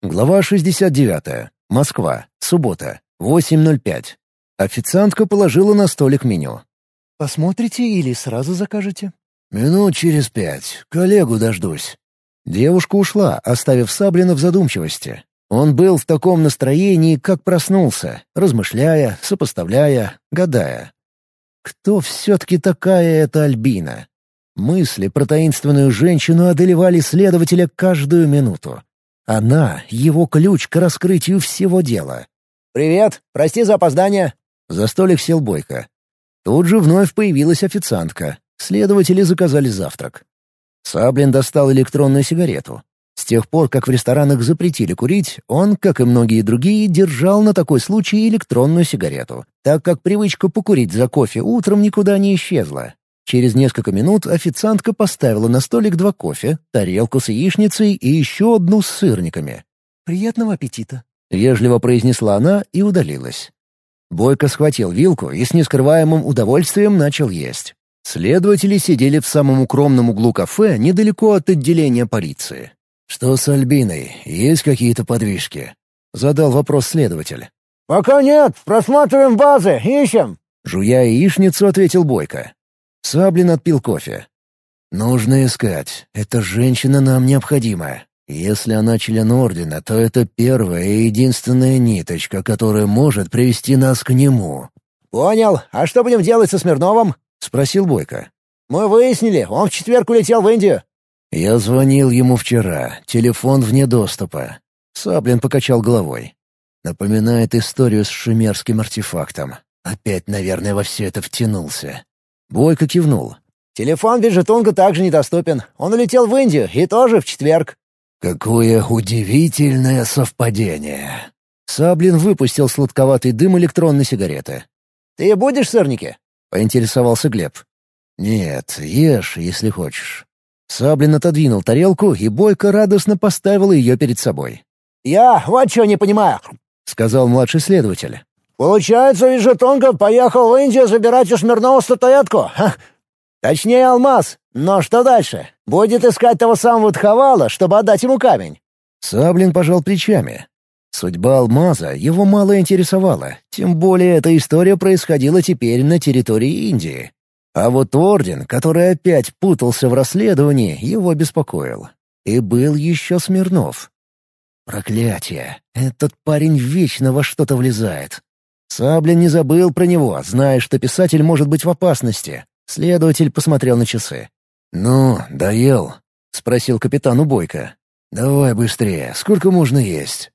Глава 69. Москва. Суббота. 8.05. Официантка положила на столик меню. «Посмотрите или сразу закажете?» «Минут через пять. Коллегу дождусь». Девушка ушла, оставив Саблина в задумчивости. Он был в таком настроении, как проснулся, размышляя, сопоставляя, гадая. Кто все-таки такая эта Альбина? Мысли про таинственную женщину одолевали следователя каждую минуту. Она — его ключ к раскрытию всего дела. «Привет! Прости за опоздание!» За столик сел Бойко. Тут же вновь появилась официантка. Следователи заказали завтрак. Саблин достал электронную сигарету. С тех пор, как в ресторанах запретили курить, он, как и многие другие, держал на такой случай электронную сигарету, так как привычка покурить за кофе утром никуда не исчезла. Через несколько минут официантка поставила на столик два кофе, тарелку с яичницей и еще одну с сырниками. «Приятного аппетита», — вежливо произнесла она и удалилась. Бойко схватил вилку и с нескрываемым удовольствием начал есть. Следователи сидели в самом укромном углу кафе недалеко от отделения полиции. «Что с Альбиной? Есть какие-то подвижки?» — задал вопрос следователь. «Пока нет. Просматриваем базы. Ищем». Жуя яичницу, ответил Бойко. Саблин отпил кофе. «Нужно искать. Эта женщина нам необходима. Если она член Ордена, то это первая и единственная ниточка, которая может привести нас к нему». «Понял. А что будем делать со Смирновым?» — спросил Бойко. «Мы выяснили. Он в четверг улетел в Индию». «Я звонил ему вчера. Телефон вне доступа». Саблин покачал головой. Напоминает историю с шумерским артефактом. Опять, наверное, во все это втянулся. Бойко кивнул. «Телефон Виджетунга также недоступен. Он улетел в Индию, и тоже в четверг». «Какое удивительное совпадение!» Саблин выпустил сладковатый дым электронной сигареты. «Ты будешь сырники?» — поинтересовался Глеб. «Нет, ешь, если хочешь». Саблин отодвинул тарелку, и Бойко радостно поставил ее перед собой. «Я вот что не понимаю», — сказал младший следователь. «Получается, Вижетонга поехал в Индию забирать у Смирнова статуэтку? Ха. Точнее, алмаз. Но что дальше? Будет искать того самого Тхавала, чтобы отдать ему камень?» Саблин пожал плечами. Судьба алмаза его мало интересовала, тем более эта история происходила теперь на территории Индии. А вот орден, который опять путался в расследовании, его беспокоил. И был еще Смирнов. Проклятие! Этот парень вечно во что-то влезает. Саблин не забыл про него, зная, что писатель может быть в опасности. Следователь посмотрел на часы. «Ну, доел?» — спросил капитан у Бойко. «Давай быстрее, сколько можно есть?»